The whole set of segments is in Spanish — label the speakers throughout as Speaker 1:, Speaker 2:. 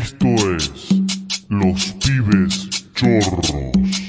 Speaker 1: Esto es Los Pibes Chorros.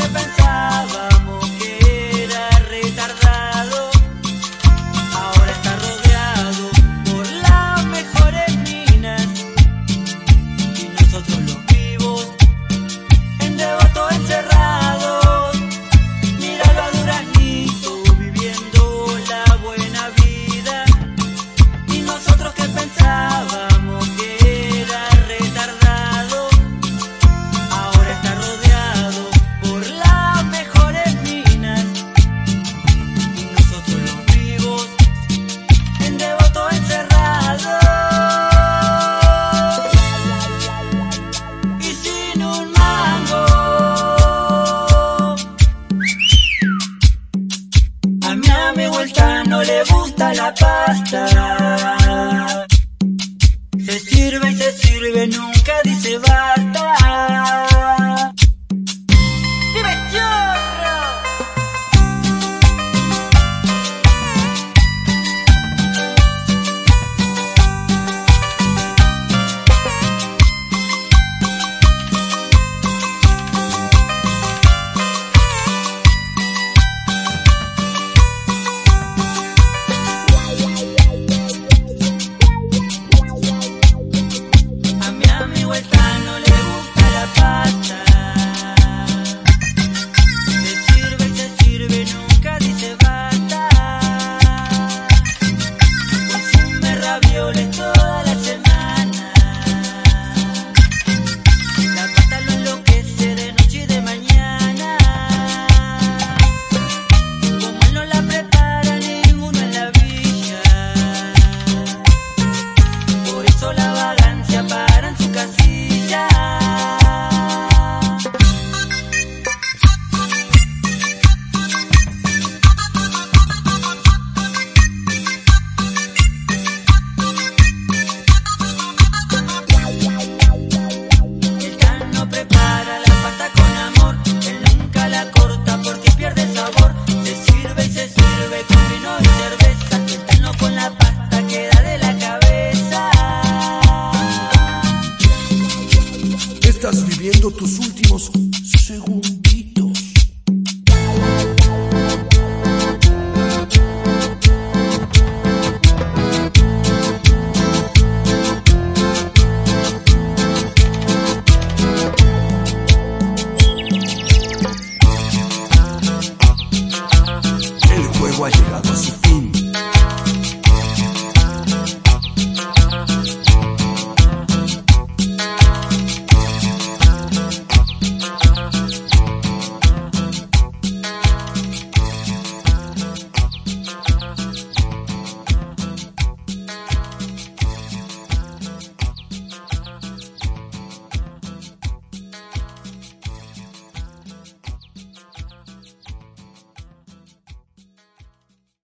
Speaker 2: que pensar. la pasta.
Speaker 3: Ela gosta de